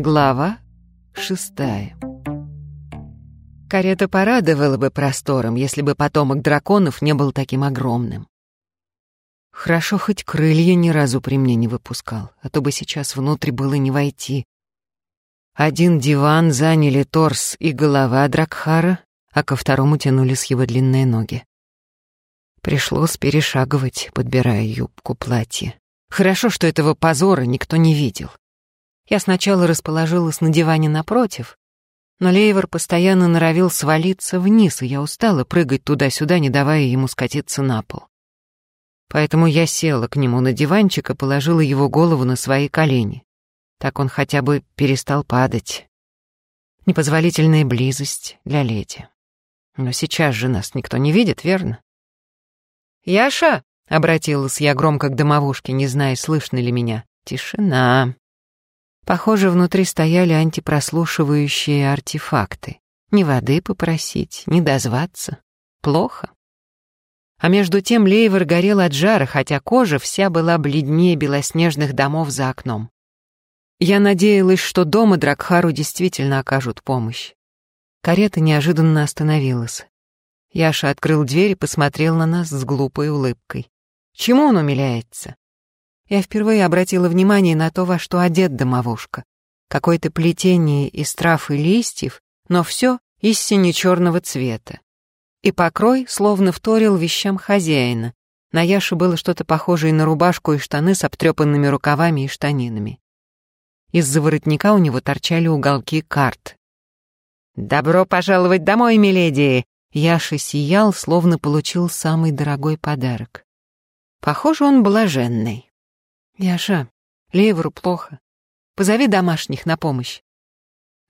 Глава шестая. Карета порадовала бы простором, если бы потомок драконов не был таким огромным. Хорошо, хоть крылья ни разу при мне не выпускал, а то бы сейчас внутрь было не войти. Один диван заняли торс и голова Дракхара, а ко второму тянулись его длинные ноги. Пришлось перешагивать, подбирая юбку платья. Хорошо, что этого позора никто не видел. Я сначала расположилась на диване напротив, но Лейвор постоянно норовил свалиться вниз, и я устала прыгать туда-сюда, не давая ему скатиться на пол. Поэтому я села к нему на диванчик и положила его голову на свои колени. Так он хотя бы перестал падать. Непозволительная близость для леди. Но сейчас же нас никто не видит, верно? «Яша!» — обратилась я громко к домовушке, не зная, слышно ли меня. Тишина. Похоже, внутри стояли антипрослушивающие артефакты. Ни воды попросить, ни дозваться. Плохо. А между тем Лейвер горел от жара, хотя кожа вся была бледнее белоснежных домов за окном. Я надеялась, что дома Дракхару действительно окажут помощь. Карета неожиданно остановилась. Яша открыл дверь и посмотрел на нас с глупой улыбкой. Чему он умиляется? Я впервые обратила внимание на то, во что одет домовушка. Какое-то плетение из трав и листьев, но все из сине-черного цвета. И покрой словно вторил вещам хозяина. На Яше было что-то похожее на рубашку и штаны с обтрепанными рукавами и штанинами. Из-за воротника у него торчали уголки карт. «Добро пожаловать домой, миледи!» Яша сиял, словно получил самый дорогой подарок. Похоже, он блаженный. «Яша, Лейвору плохо. Позови домашних на помощь».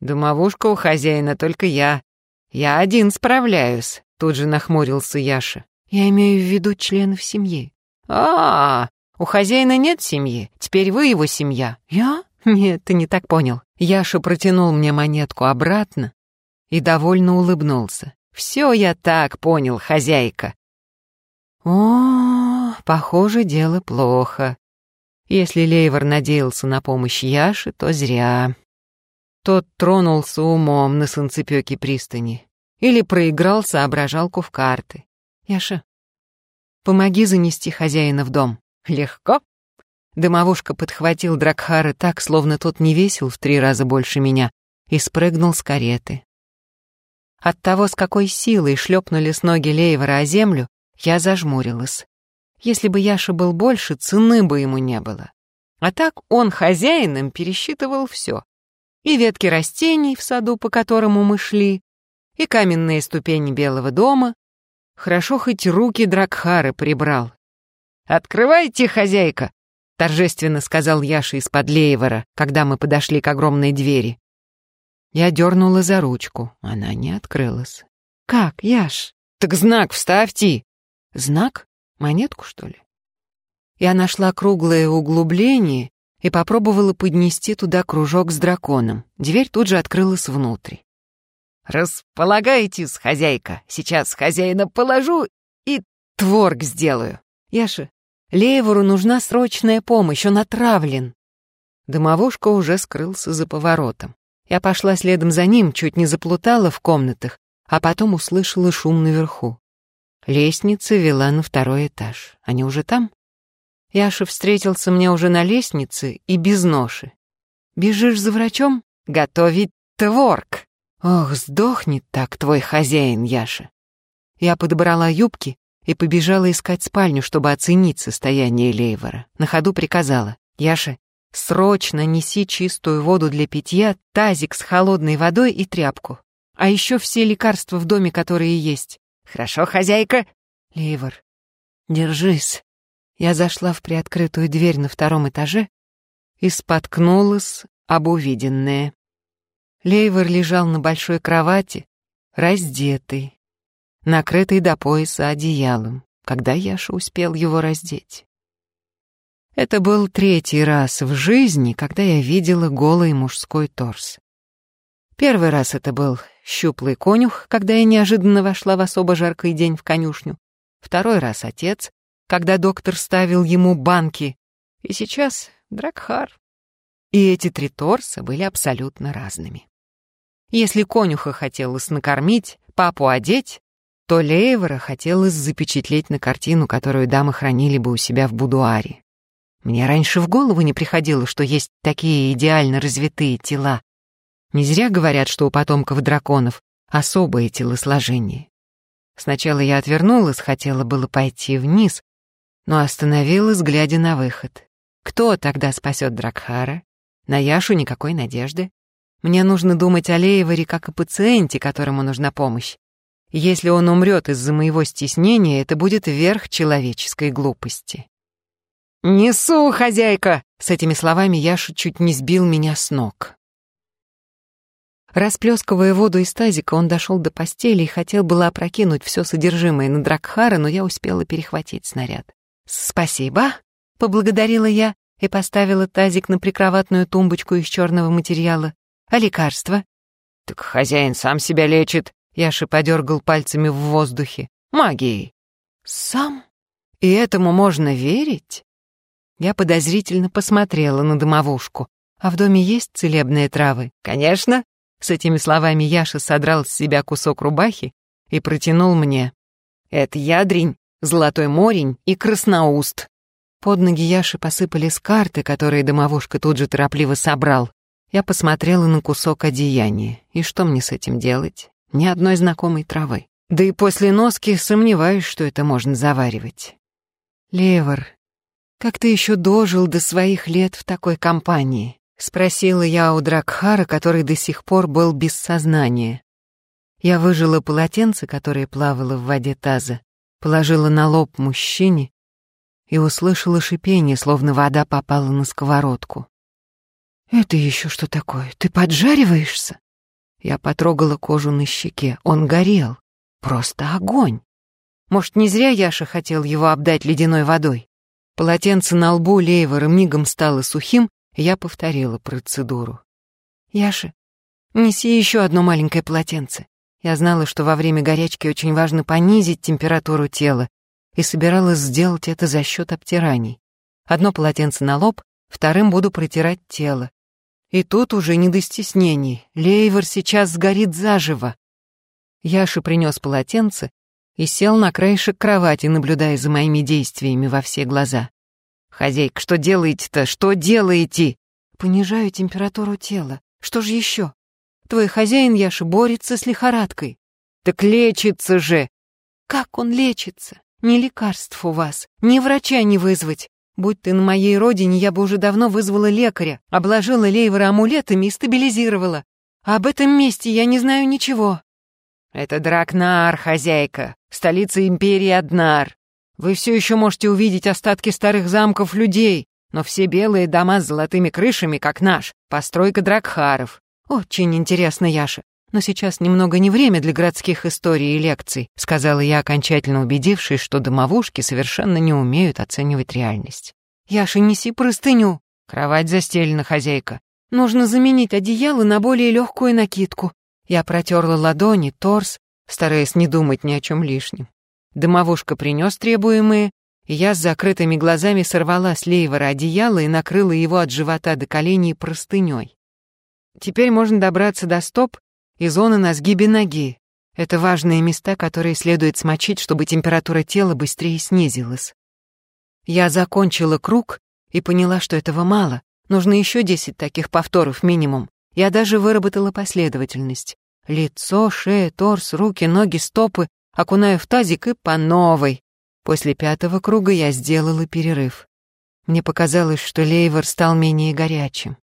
«Домовушка у хозяина только я. Я один справляюсь», — тут же нахмурился Яша. «Я имею в виду членов семьи». «А, -а, -а у хозяина нет семьи, теперь вы его семья». «Я? Нет, ты не так понял». Яша протянул мне монетку обратно и довольно улыбнулся. «Все я так понял, хозяйка». «О, похоже, дело плохо», если Лейвор надеялся на помощь Яши, то зря. Тот тронулся умом на санцепёке пристани или проиграл соображалку в карты. Яша, помоги занести хозяина в дом. Легко. Дымовушка подхватил Дракхара так, словно тот не весил в три раза больше меня, и спрыгнул с кареты. От того, с какой силой шлепнули с ноги Лейвора о землю, я зажмурилась. Если бы Яша был больше, цены бы ему не было. А так он хозяином пересчитывал все. И ветки растений в саду, по которому мы шли, и каменные ступени Белого дома. Хорошо хоть руки Дракхары прибрал. «Открывайте, хозяйка!» — торжественно сказал Яша из-под Лейвора, когда мы подошли к огромной двери. Я дернула за ручку, она не открылась. «Как, Яш?» «Так знак вставьте!» «Знак?» Монетку, что ли? Я нашла круглое углубление и попробовала поднести туда кружок с драконом. Дверь тут же открылась внутрь. «Располагайтесь, хозяйка. Сейчас хозяина положу и творг сделаю. Яша, Леевору нужна срочная помощь, он отравлен». Домовушка уже скрылся за поворотом. Я пошла следом за ним, чуть не заплутала в комнатах, а потом услышала шум наверху. Лестница вела на второй этаж. Они уже там? Яша встретился мне уже на лестнице и без ноши. «Бежишь за врачом? Готовить творк!» «Ох, сдохнет так твой хозяин, Яша!» Я подобрала юбки и побежала искать спальню, чтобы оценить состояние Лейвора. На ходу приказала. «Яша, срочно неси чистую воду для питья, тазик с холодной водой и тряпку. А еще все лекарства в доме, которые есть. Хорошо, хозяйка?» «Ливер, держись». Я зашла в приоткрытую дверь на втором этаже и споткнулась об увиденное. Лейвер лежал на большой кровати, раздетый, накрытый до пояса одеялом, когда Яша успел его раздеть. Это был третий раз в жизни, когда я видела голый мужской торс. Первый раз это был щуплый конюх, когда я неожиданно вошла в особо жаркий день в конюшню. Второй раз отец, когда доктор ставил ему банки. И сейчас Дракхар. И эти три торса были абсолютно разными. Если конюха хотелось накормить, папу одеть, то Лейвера хотелось запечатлеть на картину, которую дамы хранили бы у себя в будуаре. Мне раньше в голову не приходило, что есть такие идеально развитые тела. Не зря говорят, что у потомков драконов особое телосложение. Сначала я отвернулась, хотела было пойти вниз, но остановилась, глядя на выход. Кто тогда спасет Дракхара? На Яшу никакой надежды. Мне нужно думать о Лееваре как о пациенте, которому нужна помощь. Если он умрет из-за моего стеснения, это будет верх человеческой глупости. «Несу, хозяйка!» С этими словами Яша чуть не сбил меня с ног. Расплескивая воду из тазика, он дошел до постели и хотел было опрокинуть все содержимое на Дракхара, но я успела перехватить снаряд. «Спасибо», — поблагодарила я и поставила тазик на прикроватную тумбочку из черного материала. «А лекарства?» «Так хозяин сам себя лечит», — Яша подергал пальцами в воздухе. «Магией». «Сам? И этому можно верить?» Я подозрительно посмотрела на домовушку. «А в доме есть целебные травы?» «Конечно», с этими словами Яша содрал с себя кусок рубахи и протянул мне. «Это ядрень, золотой морень и красноуст». Под ноги Яши посыпались карты, которые домовушка тут же торопливо собрал. Я посмотрела на кусок одеяния. И что мне с этим делать? Ни одной знакомой травы. Да и после носки сомневаюсь, что это можно заваривать. Левер, как ты еще дожил до своих лет в такой компании? Спросила я у Дракхара, который до сих пор был без сознания. Я выжила полотенце, которое плавало в воде таза, положила на лоб мужчине и услышала шипение, словно вода попала на сковородку. «Это еще что такое? Ты поджариваешься?» Я потрогала кожу на щеке. Он горел. Просто огонь. Может, не зря Яша хотел его обдать ледяной водой? Полотенце на лбу Лейвора мигом стало сухим, я повторила процедуру. «Яша, неси еще одно маленькое полотенце». Я знала, что во время горячки очень важно понизить температуру тела, и собиралась сделать это за счет обтираний. Одно полотенце на лоб, вторым буду протирать тело. И тут уже не до стеснений. Лейвор сейчас сгорит заживо. Яша принес полотенце и сел на краешек кровати, наблюдая за моими действиями во все глаза. «Хозяйка, что делаете-то? Что делаете?» «Понижаю температуру тела. Что же еще? Твой хозяин, Яша, борется с лихорадкой». «Так лечится же!» «Как он лечится? Ни лекарств у вас, ни врача не вызвать. Будь ты на моей родине, я бы уже давно вызвала лекаря, обложила Лейвера амулетами и стабилизировала. А об этом месте я не знаю ничего». «Это Дракнар, хозяйка, столица империи Аднар. Вы все еще можете увидеть остатки старых замков людей, но все белые дома с золотыми крышами, как наш, постройка Дракхаров. Очень интересно, Яша. Но сейчас немного не время для городских историй и лекций, сказала я, окончательно убедившись, что домовушки совершенно не умеют оценивать реальность. Яша, неси простыню. Кровать застелена, хозяйка. Нужно заменить одеяло на более легкую накидку. Я протерла ладони, торс, стараясь не думать ни о чем лишнем. Домовушка принес требуемые, и я с закрытыми глазами сорвала с Лейвора одеяло и накрыла его от живота до коленей простыней. Теперь можно добраться до стоп и зоны на сгибе ноги. Это важные места, которые следует смочить, чтобы температура тела быстрее снизилась. Я закончила круг и поняла, что этого мало. Нужно еще десять таких повторов минимум. Я даже выработала последовательность. Лицо, шея, торс, руки, ноги, стопы окунаю в тазик и по новой. После пятого круга я сделала перерыв. Мне показалось, что лейвор стал менее горячим.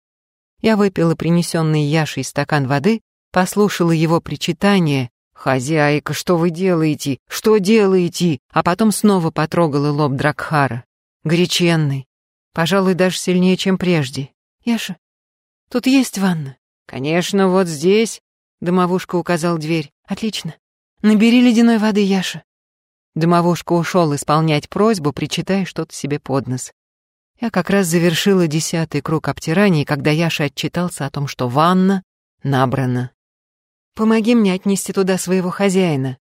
Я выпила принесенный Яшей стакан воды, послушала его причитание «Хозяйка, что вы делаете? Что делаете?» А потом снова потрогала лоб Дракхара. Горяченный. Пожалуй, даже сильнее, чем прежде. «Яша, тут есть ванна?» «Конечно, вот здесь», — домовушка указал дверь. «Отлично. Набери ледяной воды, Яша». Домовушка ушел исполнять просьбу, причитая что-то себе под нос. Я как раз завершила десятый круг обтираний, когда Яша отчитался о том, что ванна набрана. «Помоги мне отнести туда своего хозяина».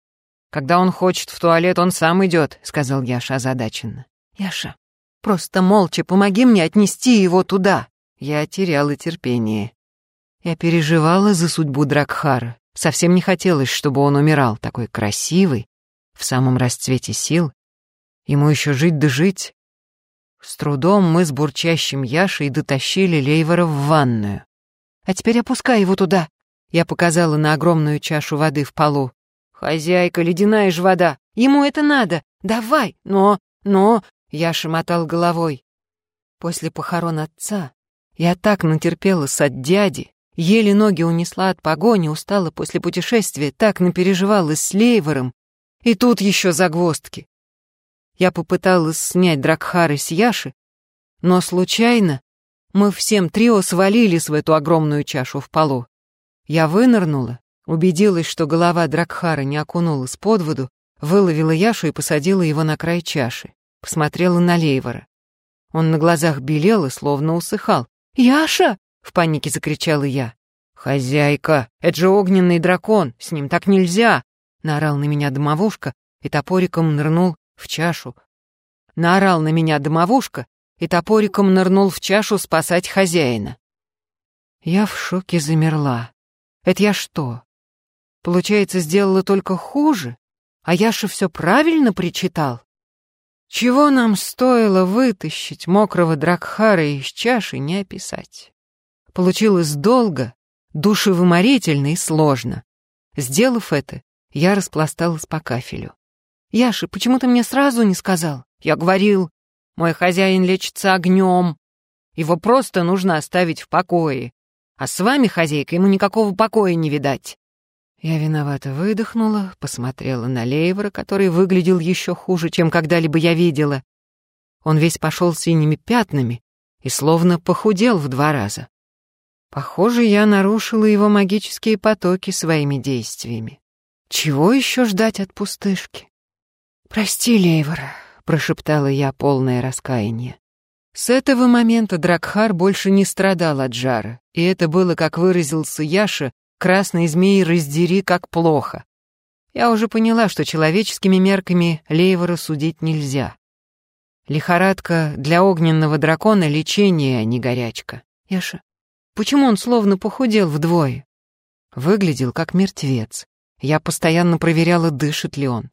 «Когда он хочет в туалет, он сам идет», — сказал Яша озадаченно. «Яша, просто молча помоги мне отнести его туда». я теряла терпение. Я переживала за судьбу Дракхара. Совсем не хотелось, чтобы он умирал, такой красивый, в самом расцвете сил. Ему еще жить да жить. С трудом мы с бурчащим Яшей дотащили Лейвора в ванную. «А теперь опускай его туда», — я показала на огромную чашу воды в полу. «Хозяйка, ледяная ж вода! Ему это надо! Давай! Но, но...» — Яша мотал головой. После похорон отца я так натерпелась от дяди, еле ноги унесла от погони, устала после путешествия, так напереживалась с Лейвором. И тут еще загвоздки. Я попыталась снять Дракхары с Яши, но случайно мы всем трио свалились в эту огромную чашу в полу. Я вынырнула, убедилась, что голова Дракхара не окунулась под воду, выловила Яшу и посадила его на край чаши. Посмотрела на Лейвора. Он на глазах белел и словно усыхал. «Яша!» — в панике закричала я. «Хозяйка, это же огненный дракон, с ним так нельзя!» — наорал на меня домовушка и топориком нырнул в чашу. Наорал на меня домовушка и топориком нырнул в чашу спасать хозяина. Я в шоке замерла. Это я что? Получается, сделала только хуже? А Яша все правильно причитал? Чего нам стоило вытащить мокрого Дракхара из чаши, не описать. Получилось долго, душевыморительно и сложно. Сделав это, я распласталась по кафелю. «Яша, почему ты мне сразу не сказал?» «Я говорил, мой хозяин лечится огнем. Его просто нужно оставить в покое. А с вами, хозяйка, ему никакого покоя не видать. Я виновато выдохнула, посмотрела на Лейвора, который выглядел еще хуже, чем когда-либо я видела. Он весь пошел синими пятнами и словно похудел в два раза. Похоже, я нарушила его магические потоки своими действиями. Чего еще ждать от пустышки? «Прости, Лейвора», — прошептала я полное раскаяние. С этого момента Дракхар больше не страдал от жара, и это было, как выразился Яша, Красный змей раздери, как плохо. Я уже поняла, что человеческими мерками Лейвора судить нельзя. Лихорадка для огненного дракона — лечение, а не горячка. Яша, почему он словно похудел вдвое? Выглядел как мертвец. Я постоянно проверяла, дышит ли он.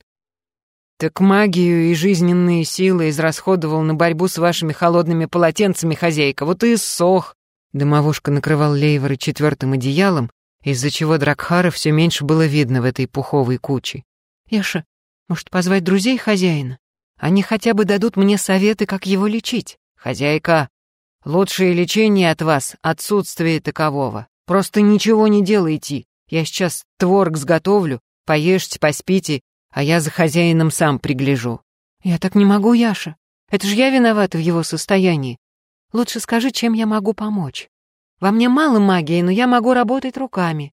Так магию и жизненные силы израсходовал на борьбу с вашими холодными полотенцами, хозяйка, вот и ссох. Дымовушка накрывал Лейвора четвертым одеялом, из-за чего Дракхара все меньше было видно в этой пуховой куче. «Яша, может, позвать друзей хозяина? Они хотя бы дадут мне советы, как его лечить. Хозяйка, лучшее лечение от вас — отсутствие такового. Просто ничего не делайте. Я сейчас творог сготовлю, поешьте, поспите, а я за хозяином сам пригляжу». «Я так не могу, Яша. Это же я виновата в его состоянии. Лучше скажи, чем я могу помочь». Во мне мало магии, но я могу работать руками.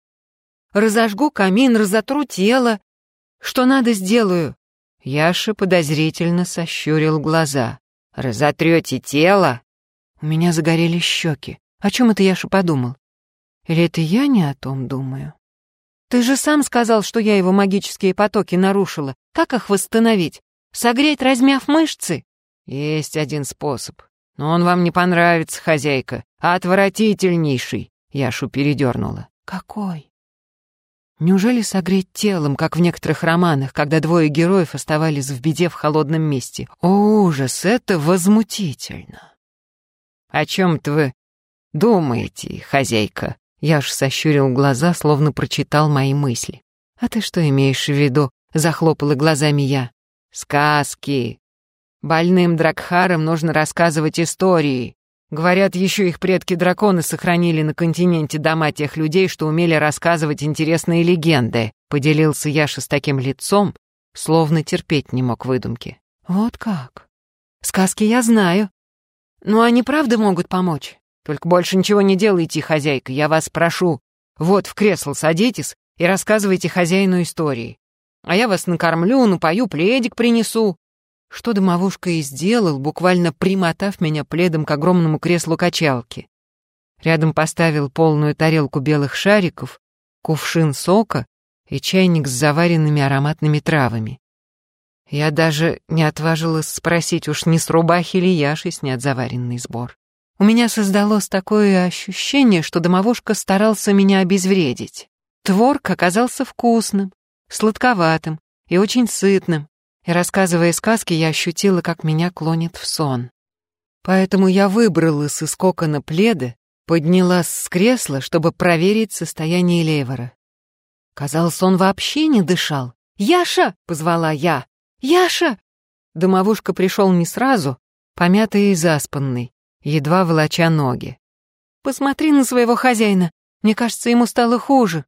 Разожгу камин, разотру тело. Что надо, сделаю». Яша подозрительно сощурил глаза. «Разотрете тело?» У меня загорели щеки. О чем это Яша подумал? Или это я не о том думаю? Ты же сам сказал, что я его магические потоки нарушила. Как их восстановить? Согреть, размяв мышцы? Есть один способ. Но он вам не понравится, хозяйка. Отвратительнейший. Яшу передернула. Какой? Неужели согреть телом, как в некоторых романах, когда двое героев оставались в беде в холодном месте? О, ужас, это возмутительно. О чем-то вы думаете, хозяйка? Яш сощурил глаза, словно прочитал мои мысли. А ты что имеешь в виду? Захлопала глазами я. Сказки, Больным Дракхарам нужно рассказывать истории. Говорят, еще их предки-драконы сохранили на континенте дома тех людей, что умели рассказывать интересные легенды. Поделился Яша с таким лицом, словно терпеть не мог выдумки. Вот как? Сказки я знаю. Но они правда могут помочь? Только больше ничего не делайте, хозяйка, я вас прошу. Вот в кресло садитесь и рассказывайте хозяину истории. А я вас накормлю, напою, пледик принесу что домовушка и сделал, буквально примотав меня пледом к огромному креслу качалки. Рядом поставил полную тарелку белых шариков, кувшин сока и чайник с заваренными ароматными травами. Я даже не отважилась спросить, уж не с рубахи ли Яши снят заваренный сбор. У меня создалось такое ощущение, что домовушка старался меня обезвредить. Творог оказался вкусным, сладковатым и очень сытным, и, рассказывая сказки, я ощутила, как меня клонит в сон. Поэтому я выбрала из искокона пледа, поднялась с кресла, чтобы проверить состояние Лейвора. Казалось, он вообще не дышал. «Яша!» — позвала я. «Яша!» Домовушка пришел не сразу, помятый и заспанный, едва волоча ноги. «Посмотри на своего хозяина. Мне кажется, ему стало хуже».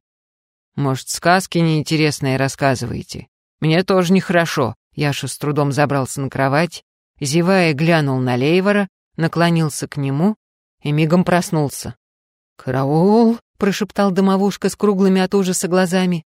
«Может, сказки неинтересные рассказываете? Мне тоже нехорошо». Яша с трудом забрался на кровать, зевая, глянул на Лейвора, наклонился к нему и мигом проснулся. «Караул!» — прошептал домовушка с круглыми от ужаса глазами.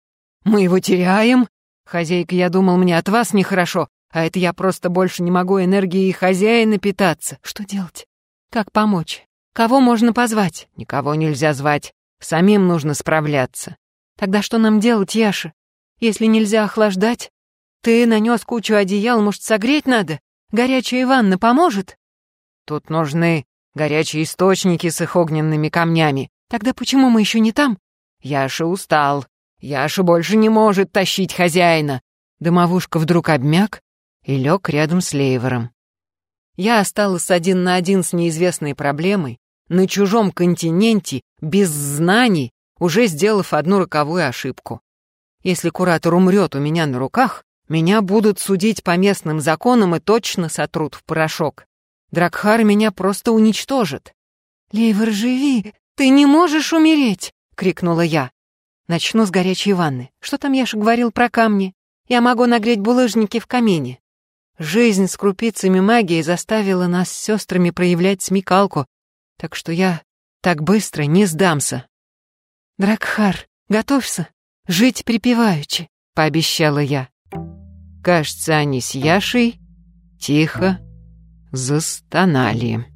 «Мы его теряем? Хозяйка, я думал, мне от вас нехорошо, а это я просто больше не могу энергией хозяина питаться. Что делать? Как помочь? Кого можно позвать? Никого нельзя звать. Самим нужно справляться. Тогда что нам делать, Яша? Если нельзя охлаждать? Ты нанес кучу одеял, может, согреть надо? Горячая ванна поможет? Тут нужны горячие источники с их огненными камнями. Тогда почему мы еще не там? Яша устал. Яша больше не может тащить хозяина. Домовушка вдруг обмяк и лег рядом с Лейвером. Я осталась один на один с неизвестной проблемой, на чужом континенте, без знаний, уже сделав одну роковую ошибку. Если куратор умрет у меня на руках, меня будут судить по местным законам и точно сотрут в порошок. Дракхар меня просто уничтожит. «Лейвер, живи! Ты не можешь умереть!» — крикнула я. «Начну с горячей ванны. Что там Яша говорил про камни? Я могу нагреть булыжники в камине». Жизнь с крупицами магии заставила нас с сестрами проявлять смекалку, так что я так быстро не сдамся. «Дракхар, готовься, жить припеваючи», — пообещала я. Кажется, они с Яшей тихо застонали.